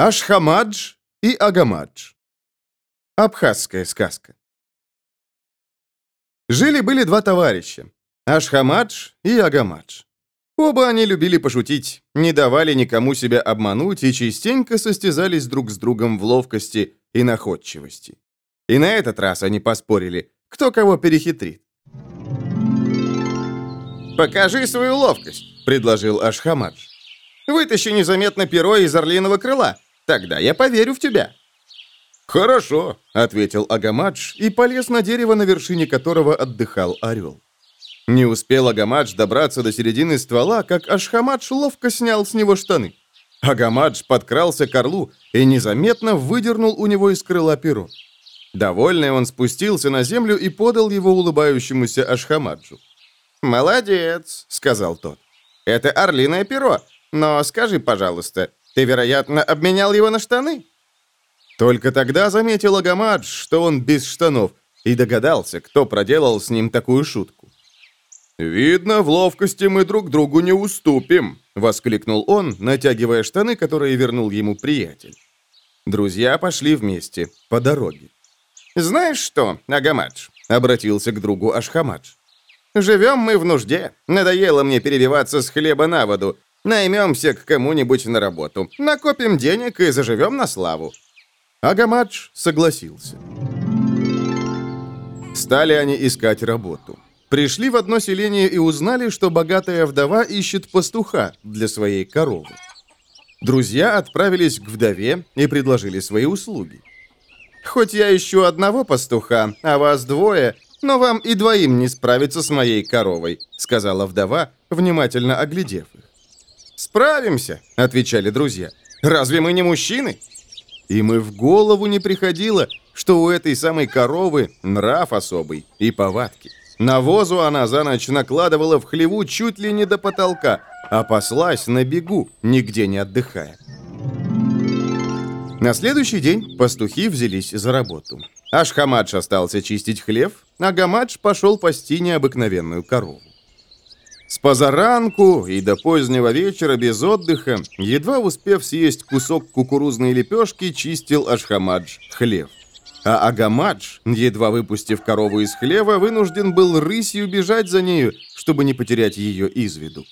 Ашхамадж и Агамадж. Абхазская сказка. Жили-были два товарища. Ашхамадж и Агамадж. Оба они любили пошутить, не давали никому себя обмануть и частенько состязались друг с другом в ловкости и находчивости. И на этот раз они поспорили, кто кого перехитрит. «Покажи свою ловкость», — предложил Ашхамадж. «Вытащи незаметно перо из орлиного крыла, тогда я поверю в тебя». «Хорошо», — ответил Агамадж и полез на дерево, на вершине которого отдыхал орел. Не успел Агамадж добраться до середины ствола, как Ашхамадж ловко снял с него штаны. Агамадж подкрался к орлу и незаметно выдернул у него из крыла перо. Довольный он спустился на землю и подал его улыбающемуся Ашхамаджу. «Молодец», — сказал тот. «Это орлиное перо. Но скажи, пожалуйста, ты, вероятно, обменял его на штаны?» Только тогда заметил Агамадж, что он без штанов, и догадался, кто проделал с ним такую шутку. «Видно, в ловкости мы друг другу не уступим», — воскликнул он, натягивая штаны, которые вернул ему приятель. Друзья пошли вместе по дороге. «Знаешь что, Агамадж?» — обратился к другу Ашхамадж. «Живем мы в нужде. Надоело мне перебиваться с хлеба на воду. Наймемся к кому-нибудь на работу. Накопим денег и заживем на славу. Агамадж согласился. Стали они искать работу. Пришли в одно селение и узнали, что богатая вдова ищет пастуха для своей коровы. Друзья отправились к вдове и предложили свои услуги. «Хоть я ищу одного пастуха, а вас двое, но вам и двоим не справиться с моей коровой», сказала вдова, внимательно оглядев их. «Справимся», — отвечали друзья. «Разве мы не мужчины?» Им и в голову не приходило, что у этой самой коровы нрав особый и повадки. Навозу она за ночь накладывала в хлеву чуть ли не до потолка, а паслась на бегу, нигде не отдыхая. На следующий день пастухи взялись за работу. Ашхамадж остался чистить хлев, а Гамадж пошел пасти необыкновенную корову. С позаранку и до позднего вечера без отдыха, едва успев съесть кусок кукурузной лепешки, чистил Ашхамадж хлев. А Агамадж, едва выпустив корову из хлева, вынужден был рысью бежать за нею, чтобы не потерять ее из виду.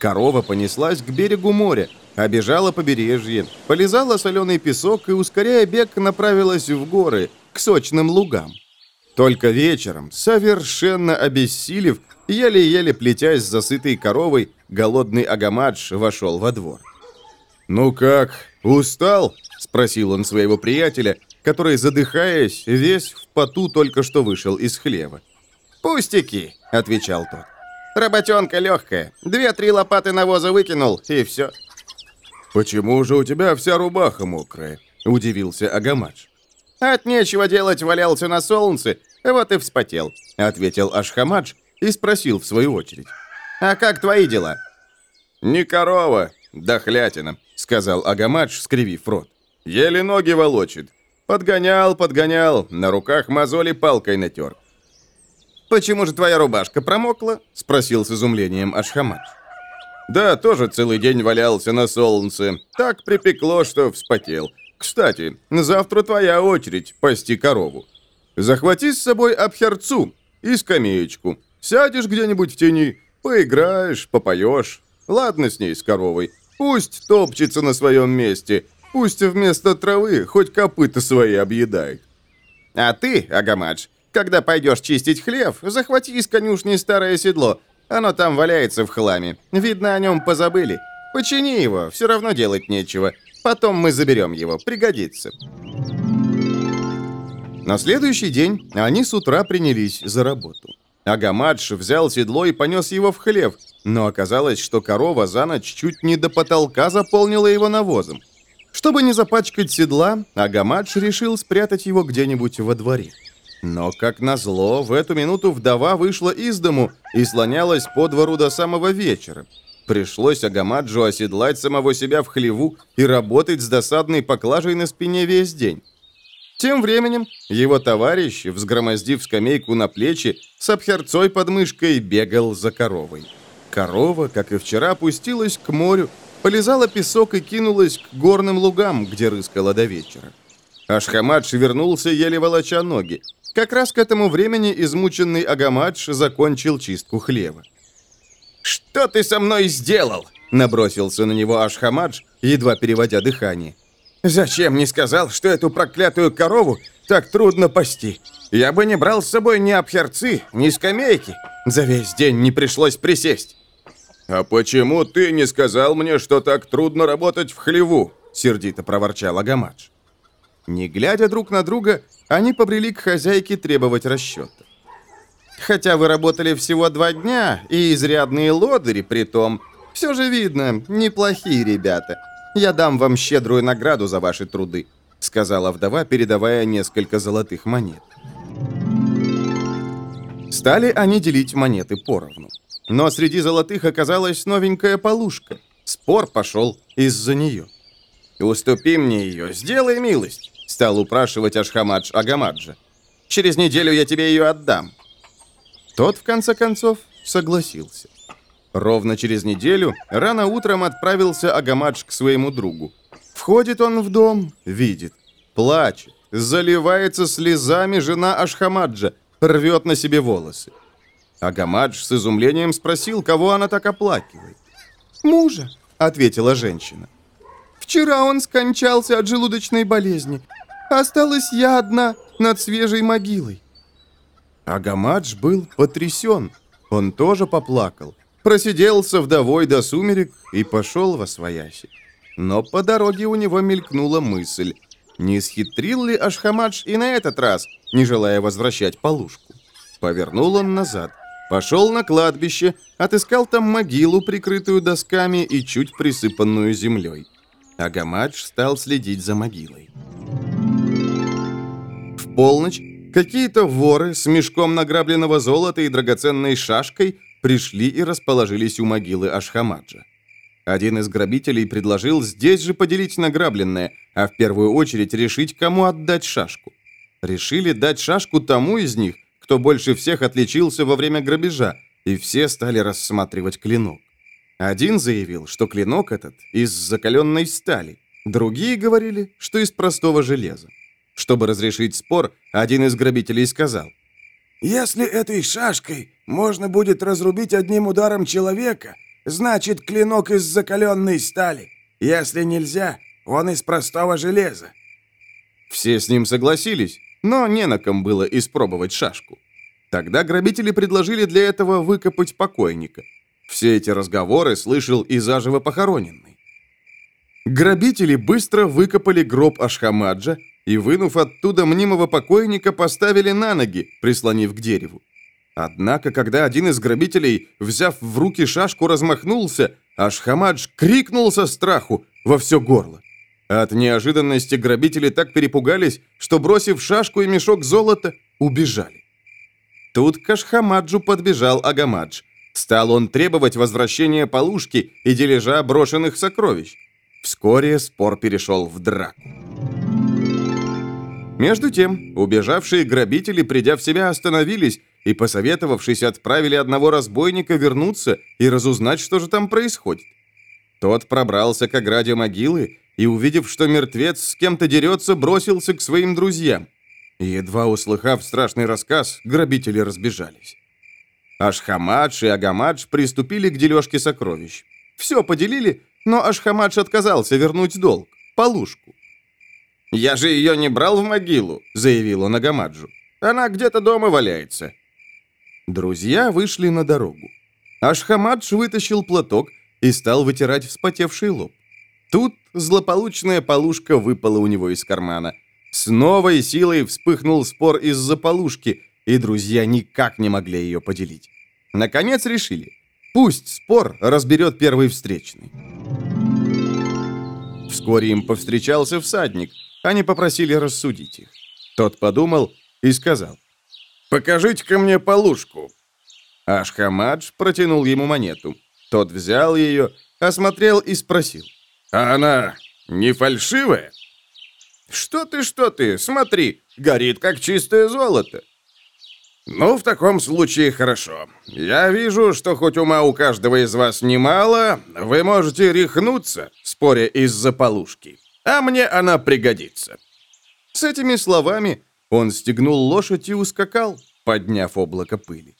Корова понеслась к берегу моря, обежала побережье, полизала соленый песок и, ускоряя бег, направилась в горы, к сочным лугам. Только вечером, совершенно обессилев, еле-еле плетясь за сытой коровой, голодный Агамадж вошел во двор. «Ну как, устал?» — спросил он своего приятеля, который, задыхаясь, весь в поту только что вышел из хлева. «Пустяки!» — отвечал тот. «Работенка легкая. Две-три лопаты навоза выкинул, и все». «Почему же у тебя вся рубаха мокрая?» — удивился Агамадж. «От нечего делать валялся на солнце, вот и вспотел», — ответил Ашхамадж и спросил в свою очередь. «А как твои дела?» «Не корова, дохлятина», — сказал Агамадж, скривив рот. «Еле ноги волочит. Подгонял, подгонял, на руках мозоли палкой натер». «Почему же твоя рубашка промокла?» — спросил с изумлением Ашхамадж. «Да, тоже целый день валялся на солнце. Так припекло, что вспотел. Кстати, завтра твоя очередь пасти корову. Захвати с собой обхерцу и скамеечку. Сядешь где-нибудь в тени, поиграешь, попоешь. Ладно с ней, с коровой. Пусть топчется на своем месте. Пусть вместо травы хоть копыта свои объедает. А ты, Агамадж, когда пойдешь чистить хлев, захвати из конюшни старое седло. Оно там валяется в хламе. Видно, о нем позабыли. Почини его, все равно делать нечего. Потом мы заберем его, пригодится. На следующий день они с утра принялись за работу. Агамадж взял седло и понес его в хлев, но оказалось, что корова за ночь чуть не до потолка заполнила его навозом. Чтобы не запачкать седла, Агамадж решил спрятать его где-нибудь во дворе. Но, как назло, в эту минуту вдова вышла из дому и слонялась по двору до самого вечера. Пришлось Агамаджу оседлать самого себя в хлеву и работать с досадной поклажей на спине весь день. Тем временем его товарищ, взгромоздив скамейку на плечи, с обхерцой под мышкой бегал за коровой. Корова, как и вчера, опустилась к морю полезала песок и кинулась к горным лугам, где рыскала до вечера. Ашхамадж вернулся, еле волоча ноги. Как раз к этому времени измученный Агамадж закончил чистку хлева. «Что ты со мной сделал?» Набросился на него Ашхамадж, едва переводя дыхание. «Зачем не сказал, что эту проклятую корову так трудно пасти? Я бы не брал с собой ни обхерцы, ни скамейки. За весь день не пришлось присесть». «А почему ты не сказал мне, что так трудно работать в хлеву?» Сердито проворчал Агамадж. Не глядя друг на друга, они побрели к хозяйке требовать расчета. «Хотя вы работали всего два дня, и изрядные лодыри при том, все же видно, неплохие ребята. Я дам вам щедрую награду за ваши труды», сказала вдова, передавая несколько золотых монет. Стали они делить монеты поровну. Но среди золотых оказалась новенькая полушка. Спор пошел из-за нее. «Уступи мне ее, сделай милость», стал упрашивать Ашхамадж Агамаджа. «Через неделю я тебе ее отдам». Тот, в конце концов, согласился. Ровно через неделю рано утром отправился Агамадж к своему другу. Входит он в дом, видит, плачет, заливается слезами жена Ашхамаджа, рвет на себе волосы. Агамадж с изумлением спросил, кого она так оплакивает. «Мужа», — ответила женщина. «Вчера он скончался от желудочной болезни. Осталась я одна над свежей могилой». Агамадж был потрясен. Он тоже поплакал. Просидел со вдовой до сумерек и пошел во свояси. Но по дороге у него мелькнула мысль. Не схитрил ли Ашхамадж и на этот раз, не желая возвращать полушку? Повернул он назад. Пошел на кладбище, отыскал там могилу, прикрытую досками и чуть присыпанную землей. Агамадж стал следить за могилой. В полночь какие-то воры с мешком награбленного золота и драгоценной шашкой пришли и расположились у могилы Ашхамаджа. Один из грабителей предложил здесь же поделить награбленное, а в первую очередь решить, кому отдать шашку. Решили дать шашку тому из них, кто больше всех отличился во время грабежа, и все стали рассматривать клинок. Один заявил, что клинок этот из закаленной стали, другие говорили, что из простого железа. Чтобы разрешить спор, один из грабителей сказал – если этой шашкой можно будет разрубить одним ударом человека, значит, клинок из закаленной стали. Если нельзя, он из простого железа. Все с ним согласились, но не на ком было испробовать шашку. Тогда грабители предложили для этого выкопать покойника. Все эти разговоры слышал и заживо похороненный. Грабители быстро выкопали гроб Ашхамаджа и, вынув оттуда мнимого покойника, поставили на ноги, прислонив к дереву. Однако, когда один из грабителей, взяв в руки шашку, размахнулся, Ашхамадж крикнул со страху во все горло. От неожиданности грабители так перепугались, что, бросив шашку и мешок золота, убежали. Тут к Ашхамаджу подбежал Агамадж. Стал он требовать возвращения полушки и дележа брошенных сокровищ. Вскоре спор перешел в драку. Между тем, убежавшие грабители, придя в себя, остановились и, посоветовавшись, отправили одного разбойника вернуться и разузнать, что же там происходит. Тот пробрался к ограде могилы и, увидев, что мертвец с кем-то дерется, бросился к своим друзьям. Едва услыхав страшный рассказ, грабители разбежались. Ашхамадж и Агамадж приступили к дележке сокровищ. Все поделили, но Ашхамадж отказался вернуть долг, полушку. «Я же ее не брал в могилу», — заявил он. «Она где-то дома валяется». Друзья вышли на дорогу. Ашхамадж вытащил платок и стал вытирать вспотевший лоб. Тут злополучная полушка выпала у него из кармана. С новой силой вспыхнул спор из-за полушки, и друзья никак не могли ее поделить. Наконец решили, пусть спор разберет первый встречный. Вскоре им повстречался всадник — они попросили рассудить их. Тот подумал и сказал, «Покажите-ка мне полушку». Ашхамадж протянул ему монету. Тот взял ее, осмотрел и спросил, «А она не фальшивая?» «Что ты, что ты, смотри, горит как чистое золото». Ну, в таком случае хорошо. Я вижу, что хоть ума у каждого из вас немало, вы можете рехнуться, споря из-за полушки. А мне она пригодится». С этими словами он стегнул лошадь и ускакал, подняв облако пыли.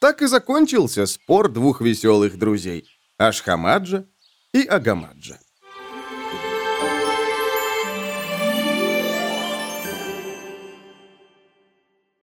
Так и закончился спор двух веселых друзей – Ашхамаджа и Агамаджа.